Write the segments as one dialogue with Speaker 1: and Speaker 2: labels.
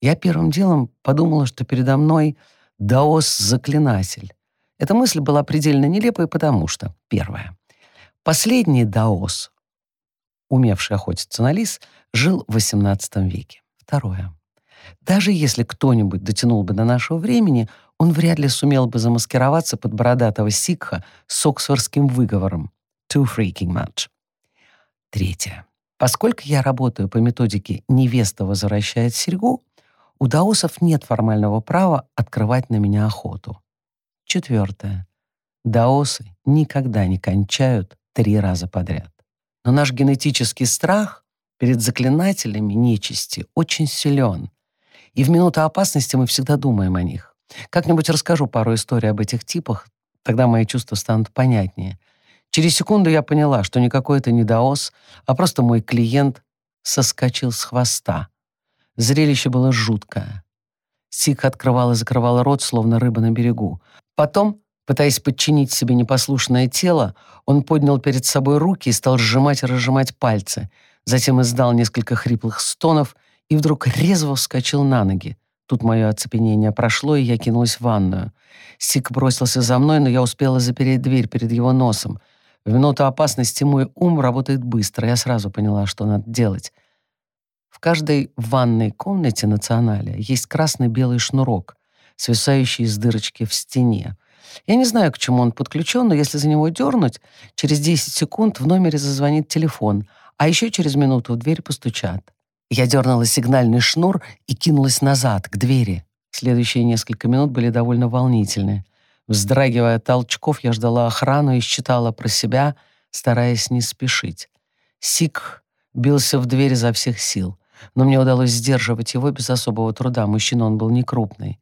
Speaker 1: Я первым делом подумала, что передо мной даос-заклинатель. Эта мысль была предельно нелепой, потому что, первое, последний даос, умевший охотиться на лис, жил в XVIII веке. Второе. Даже если кто-нибудь дотянул бы до нашего времени, он вряд ли сумел бы замаскироваться под бородатого сикха с оксфордским выговором «too freaking much». Третье. Поскольку я работаю по методике «невеста возвращает серьгу», у даосов нет формального права открывать на меня охоту. Четвертое. Даосы никогда не кончают три раза подряд. Но наш генетический страх перед заклинателями нечисти очень силен, и в минуту опасности мы всегда думаем о них. Как-нибудь расскажу пару историй об этих типах, тогда мои чувства станут понятнее. Через секунду я поняла, что никакой это не даос, а просто мой клиент соскочил с хвоста. Зрелище было жуткое. Сик открывал и закрывал рот, словно рыба на берегу. Потом, пытаясь подчинить себе непослушное тело, он поднял перед собой руки и стал сжимать и разжимать пальцы. Затем издал несколько хриплых стонов и вдруг резво вскочил на ноги. Тут мое оцепенение прошло, и я кинулась в ванную. Сик бросился за мной, но я успела запереть дверь перед его носом. В минуту опасности мой ум работает быстро. Я сразу поняла, что надо делать. В каждой ванной комнате националя есть красный-белый шнурок, свисающий из дырочки в стене. Я не знаю, к чему он подключен, но если за него дернуть, через 10 секунд в номере зазвонит телефон, а еще через минуту в дверь постучат. Я дернула сигнальный шнур и кинулась назад, к двери. Следующие несколько минут были довольно волнительны. Вздрагивая толчков, я ждала охрану и считала про себя, стараясь не спешить. Сик бился в дверь изо всех сил, но мне удалось сдерживать его без особого труда. Мужчина он был не крупный.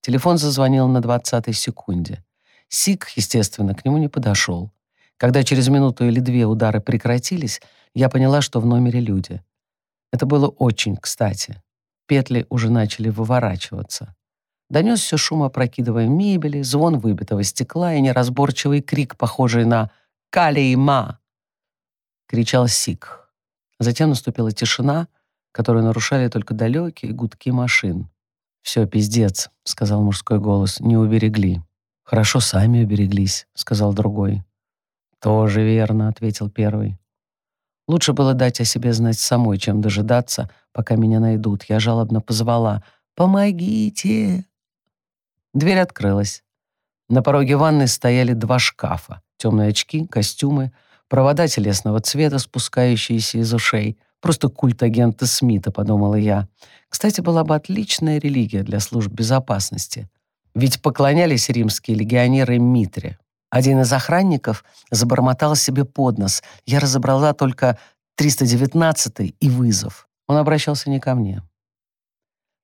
Speaker 1: Телефон зазвонил на двадцатой секунде. Сик, естественно, к нему не подошел. Когда через минуту или две удары прекратились, я поняла, что в номере люди. Это было очень кстати. Петли уже начали выворачиваться. Донесся шум опрокидывая мебели, звон выбитого стекла и неразборчивый крик, похожий на «Калейма!» — кричал Сик. Затем наступила тишина, которую нарушали только далекие гудки машин. «Все, пиздец», — сказал мужской голос, — «не уберегли». «Хорошо, сами убереглись», — сказал другой. «Тоже верно», — ответил первый. Лучше было дать о себе знать самой, чем дожидаться, пока меня найдут. Я жалобно позвала «Помогите!». Дверь открылась. На пороге ванной стояли два шкафа. Темные очки, костюмы, провода телесного цвета, спускающиеся из ушей. Просто культ агента Смита, подумала я. Кстати, была бы отличная религия для служб безопасности. Ведь поклонялись римские легионеры Митре. Один из охранников забормотал себе под нос. Я разобрала только 319 и вызов. Он обращался не ко мне.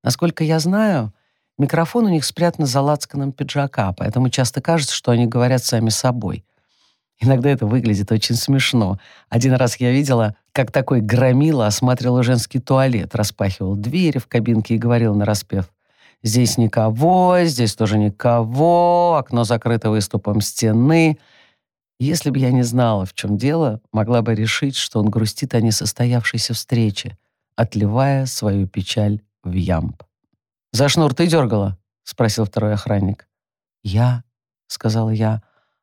Speaker 1: Насколько я знаю, микрофон у них спрятан за лацканом пиджака, поэтому часто кажется, что они говорят сами собой. Иногда это выглядит очень смешно. Один раз я видела, как такой громила осматривал женский туалет, распахивал двери в кабинке и говорил нараспев Здесь никого, здесь тоже никого, окно закрыто выступом стены. Если бы я не знала, в чем дело, могла бы решить, что он грустит о несостоявшейся встрече, отливая свою печаль в ямб. «За шнур ты дергала?» — спросил второй охранник. «Я», — сказала я.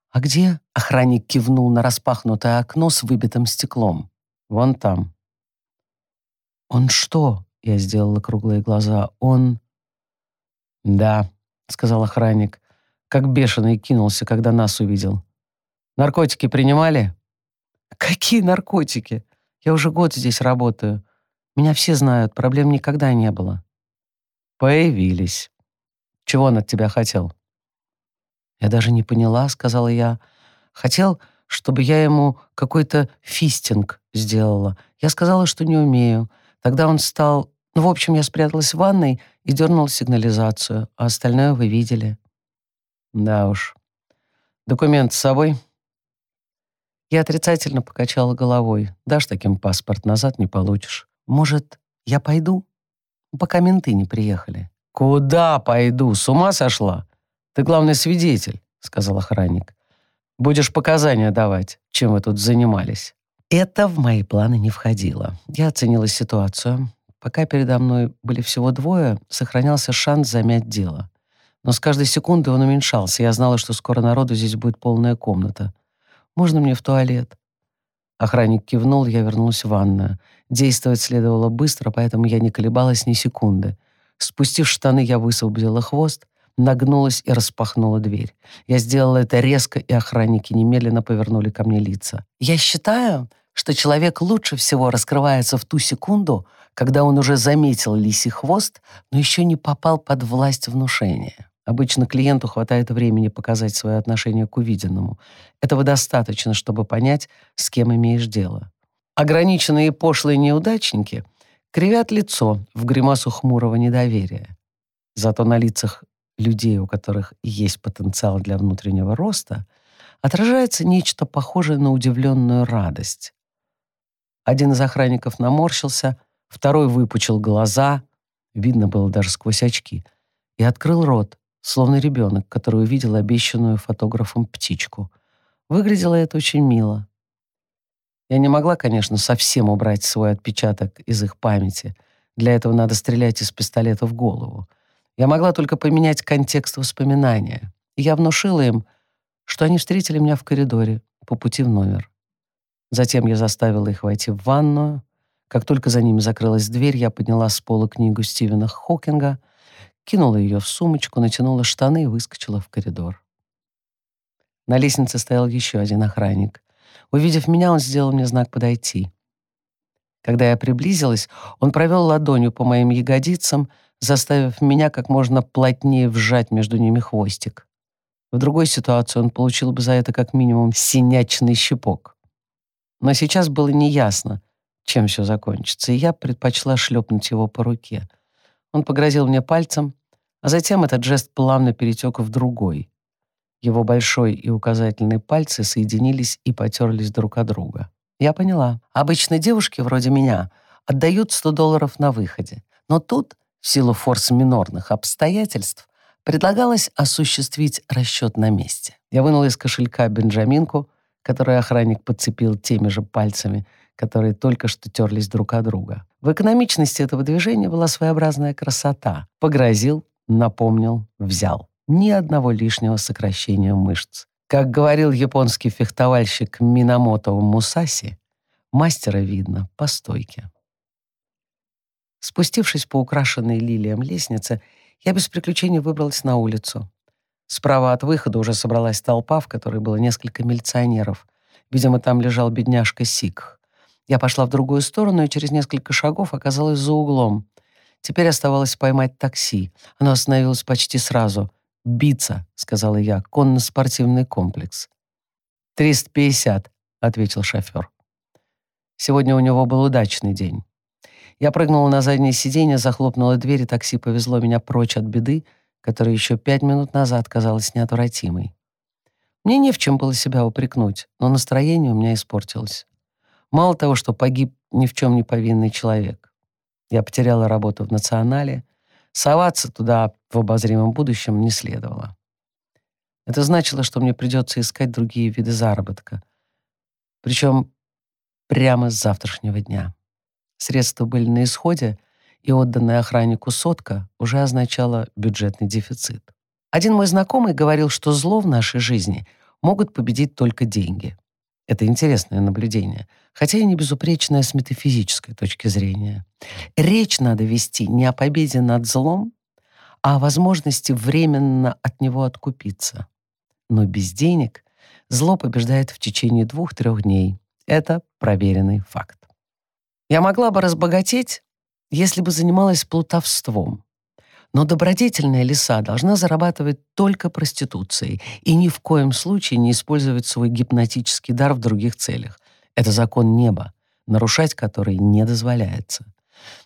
Speaker 1: «А где?» — охранник кивнул на распахнутое окно с выбитым стеклом. «Вон там». «Он что?» — я сделала круглые глаза. «Он...» «Да», — сказал охранник, как бешеный кинулся, когда нас увидел. «Наркотики принимали?» «Какие наркотики? Я уже год здесь работаю. Меня все знают, проблем никогда не было». «Появились. Чего он от тебя хотел?» «Я даже не поняла», — сказала я. «Хотел, чтобы я ему какой-то фистинг сделала. Я сказала, что не умею. Тогда он стал ну, в общем, я спряталась в ванной и дернула сигнализацию, а остальное вы видели. Да уж. Документ с собой? Я отрицательно покачала головой. Дашь таким паспорт, назад не получишь. Может, я пойду? Пока менты не приехали. Куда пойду? С ума сошла? Ты главный свидетель, сказал охранник. Будешь показания давать, чем вы тут занимались. Это в мои планы не входило. Я оценила ситуацию, пока передо мной были всего двое, сохранялся шанс замять дело. Но с каждой секундой он уменьшался. Я знала, что скоро народу здесь будет полная комната. «Можно мне в туалет?» Охранник кивнул, я вернулась в ванную. Действовать следовало быстро, поэтому я не колебалась ни секунды. Спустив штаны, я высвободила хвост, нагнулась и распахнула дверь. Я сделала это резко, и охранники немедленно повернули ко мне лица. «Я считаю, что человек лучше всего раскрывается в ту секунду, когда он уже заметил лисий хвост, но еще не попал под власть внушения. Обычно клиенту хватает времени показать свое отношение к увиденному. Этого достаточно, чтобы понять, с кем имеешь дело. Ограниченные пошлые неудачники кривят лицо в гримасу хмурого недоверия. Зато на лицах людей, у которых есть потенциал для внутреннего роста, отражается нечто похожее на удивленную радость. Один из охранников наморщился, второй выпучил глаза, видно было даже сквозь очки, и открыл рот, словно ребенок, который увидел обещанную фотографом птичку. Выглядело это очень мило. Я не могла, конечно, совсем убрать свой отпечаток из их памяти. Для этого надо стрелять из пистолета в голову. Я могла только поменять контекст воспоминания. И я внушила им, что они встретили меня в коридоре по пути в номер. Затем я заставила их войти в ванную. Как только за ними закрылась дверь, я подняла с пола книгу Стивена Хокинга, кинула ее в сумочку, натянула штаны и выскочила в коридор. На лестнице стоял еще один охранник. Увидев меня, он сделал мне знак подойти. Когда я приблизилась, он провел ладонью по моим ягодицам, заставив меня как можно плотнее вжать между ними хвостик. В другой ситуации он получил бы за это как минимум синячный щепок. Но сейчас было неясно, чем все закончится, и я предпочла шлепнуть его по руке. Он погрозил мне пальцем, а затем этот жест плавно перетек в другой. Его большой и указательный пальцы соединились и потерлись друг от друга. Я поняла. Обычно девушки вроде меня отдают 100 долларов на выходе. Но тут, в силу форс-минорных обстоятельств, предлагалось осуществить расчет на месте. Я вынула из кошелька бенджаминку, которую охранник подцепил теми же пальцами, которые только что терлись друг от друга. В экономичности этого движения была своеобразная красота. Погрозил, напомнил, взял ни одного лишнего сокращения мышц. Как говорил японский фехтовальщик Минамото Мусаси, мастера видно по стойке. Спустившись по украшенной лилиям лестнице, я без приключений выбралась на улицу. Справа от выхода уже собралась толпа, в которой было несколько милиционеров. Видимо, там лежал бедняжка Сикх. Я пошла в другую сторону и через несколько шагов оказалась за углом. Теперь оставалось поймать такси. Оно остановилось почти сразу. «Биться», — сказала я, — «конно-спортивный комплекс». «Триста пятьдесят», — ответил шофер. Сегодня у него был удачный день. Я прыгнула на заднее сиденье, захлопнула дверь, и такси повезло меня прочь от беды, которая еще пять минут назад казалась неотвратимой. Мне не в чем было себя упрекнуть, но настроение у меня испортилось. Мало того, что погиб ни в чем не повинный человек. Я потеряла работу в «Национале», Соваться туда в обозримом будущем не следовало. Это значило, что мне придется искать другие виды заработка. Причем прямо с завтрашнего дня. Средства были на исходе, и отданная охраннику сотка уже означала бюджетный дефицит. Один мой знакомый говорил, что зло в нашей жизни могут победить только деньги. Это интересное наблюдение, хотя и не безупречное с метафизической точки зрения. Речь надо вести не о победе над злом, а о возможности временно от него откупиться. Но без денег зло побеждает в течение двух-трех дней. Это проверенный факт. Я могла бы разбогатеть, если бы занималась плутовством, но добродетельная лиса должна зарабатывать только проституцией и ни в коем случае не использовать свой гипнотический дар в других целях. Это закон неба, нарушать который не дозволяется.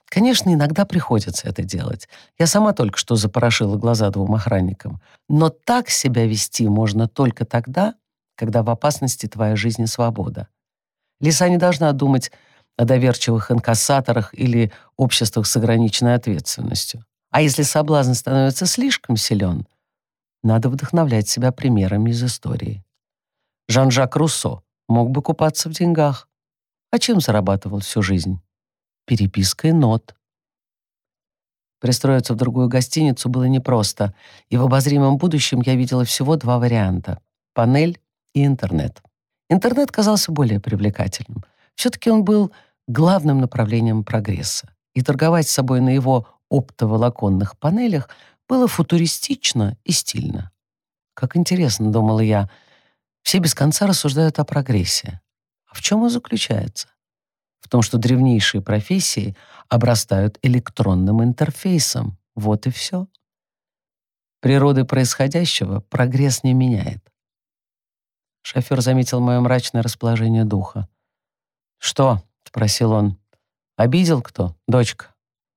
Speaker 1: Конечно, иногда приходится это делать. Я сама только что запорошила глаза двум охранникам. Но так себя вести можно только тогда, когда в опасности твоя жизнь и свобода. Лиса не должна думать о доверчивых инкассаторах или обществах с ограниченной ответственностью. А если соблазн становится слишком силен, надо вдохновлять себя примерами из истории. Жан-Жак Руссо мог бы купаться в деньгах. А чем зарабатывал всю жизнь? Перепиской нот. Пристроиться в другую гостиницу было непросто, и в обозримом будущем я видела всего два варианта — панель и интернет. Интернет казался более привлекательным. Все-таки он был главным направлением прогресса, и торговать собой на его оптоволоконных панелях было футуристично и стильно. Как интересно, думала я, все без конца рассуждают о прогрессе. А в чем он заключается? В том, что древнейшие профессии обрастают электронным интерфейсом. Вот и все. Природы происходящего прогресс не меняет. Шофер заметил мое мрачное расположение духа. «Что?» — спросил он. «Обидел кто, дочка?»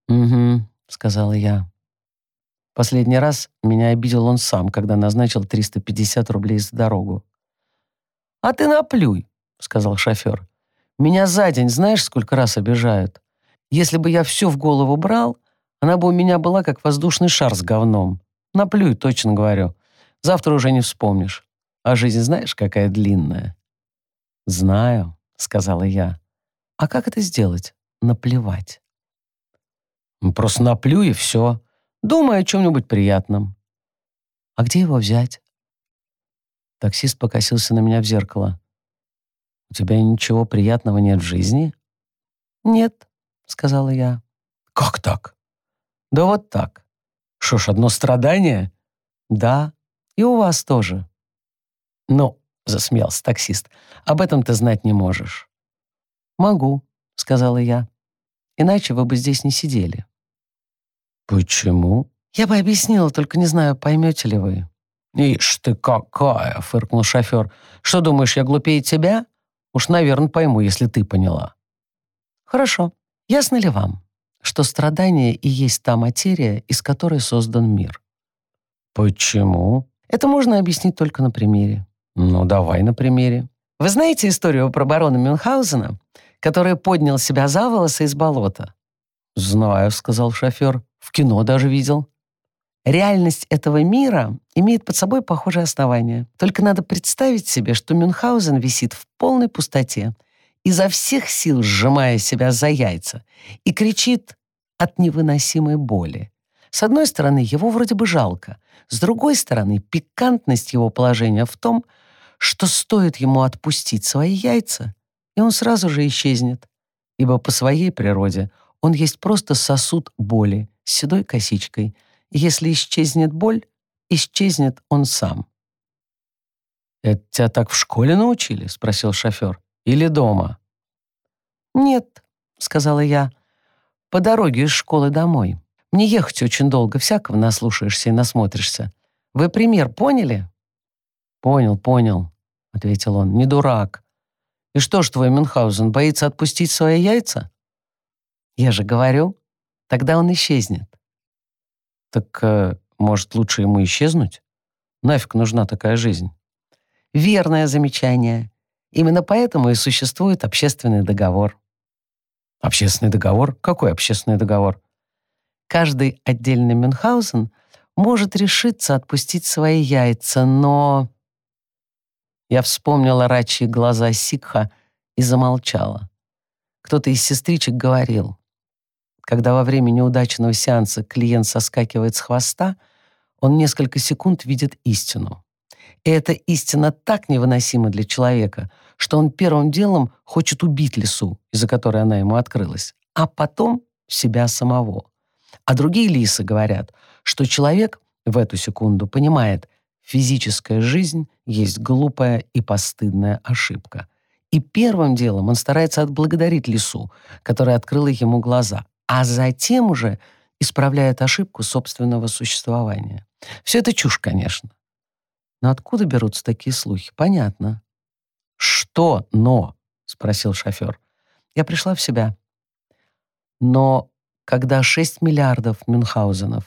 Speaker 1: «Угу», — сказала я. Последний раз меня обидел он сам, когда назначил 350 рублей за дорогу. «А ты наплюй», — сказал шофер. «Меня за день знаешь, сколько раз обижают? Если бы я все в голову брал, она бы у меня была как воздушный шар с говном. Наплюй, точно говорю. Завтра уже не вспомнишь. А жизнь знаешь, какая длинная?» «Знаю», — сказала я. «А как это сделать? Наплевать?» «Просто наплю и все. Думай о чем-нибудь приятном». «А где его взять?» Таксист покосился на меня в зеркало. «У тебя ничего приятного нет в жизни?» «Нет», — сказала я. «Как так?» «Да вот так. Что ж, одно страдание?» «Да, и у вас тоже». «Ну», — засмеялся таксист, — «об этом ты знать не можешь». «Могу», — сказала я. «Иначе вы бы здесь не сидели». «Почему?» «Я бы объяснила, только не знаю, поймете ли вы». «Ишь ты какая!» — фыркнул шофер. «Что думаешь, я глупее тебя? Уж, наверное, пойму, если ты поняла». «Хорошо. Ясно ли вам, что страдание и есть та материя, из которой создан мир?» «Почему?» «Это можно объяснить только на примере». «Ну, давай на примере». «Вы знаете историю про барона Мюнхгаузена, который поднял себя за волосы из болота?» «Знаю», — сказал шофер. «В кино даже видел». Реальность этого мира имеет под собой похожее основание. Только надо представить себе, что Мюнхгаузен висит в полной пустоте, изо всех сил сжимая себя за яйца, и кричит от невыносимой боли. С одной стороны, его вроде бы жалко. С другой стороны, пикантность его положения в том, что стоит ему отпустить свои яйца, и он сразу же исчезнет, ибо по своей природе он есть просто сосуд боли с седой косичкой — если исчезнет боль, исчезнет он сам. «Это тебя так в школе научили?» — спросил шофер. «Или дома?» «Нет», — сказала я, — «по дороге из школы домой. Мне ехать очень долго, всякого наслушаешься и насмотришься. Вы пример поняли?» «Понял, понял», — ответил он. «Не дурак. И что ж твой Мюнхгаузен, боится отпустить свои яйца?» «Я же говорю, тогда он исчезнет. Так, э, может, лучше ему исчезнуть? Нафиг нужна такая жизнь? Верное замечание. Именно поэтому и существует общественный договор. Общественный договор? Какой общественный договор? Каждый отдельный Мюнхгаузен может решиться отпустить свои яйца, но... Я вспомнила рачьи глаза Сикха и замолчала. Кто-то из сестричек говорил, когда во время неудачного сеанса клиент соскакивает с хвоста, он несколько секунд видит истину. И эта истина так невыносима для человека, что он первым делом хочет убить лису, из-за которой она ему открылась, а потом себя самого. А другие лисы говорят, что человек в эту секунду понимает, физическая жизнь есть глупая и постыдная ошибка. И первым делом он старается отблагодарить лису, которая открыла ему глаза, а затем уже исправляет ошибку собственного существования. Все это чушь, конечно. Но откуда берутся такие слухи? Понятно. «Что «но»?» — спросил шофер. Я пришла в себя. Но когда 6 миллиардов Мюнхгаузенов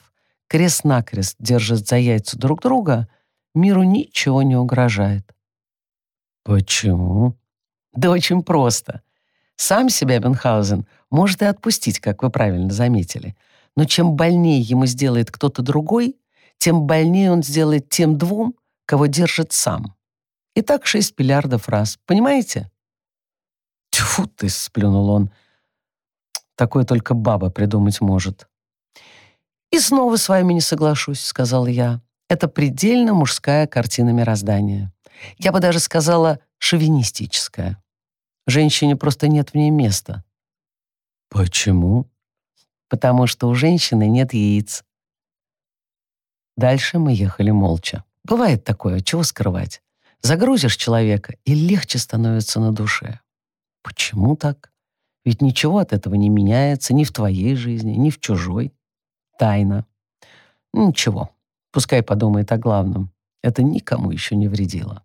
Speaker 1: крест-накрест держат за яйца друг друга, миру ничего не угрожает. Почему? Да очень просто. Сам себя Мюнхгаузен может и отпустить, как вы правильно заметили. Но чем больнее ему сделает кто-то другой, тем больнее он сделает тем двум, кого держит сам. И так шесть миллиардов раз. Понимаете? Тьфу ты, сплюнул он. Такое только баба придумать может. «И снова с вами не соглашусь», — сказал я. «Это предельно мужская картина мироздания. Я бы даже сказала, шовинистическая. Женщине просто нет в ней места». «Почему?» «Потому что у женщины нет яиц». Дальше мы ехали молча. Бывает такое, чего скрывать. Загрузишь человека, и легче становится на душе. Почему так? Ведь ничего от этого не меняется ни в твоей жизни, ни в чужой. Тайна. Ничего, пускай подумает о главном. Это никому еще не вредило.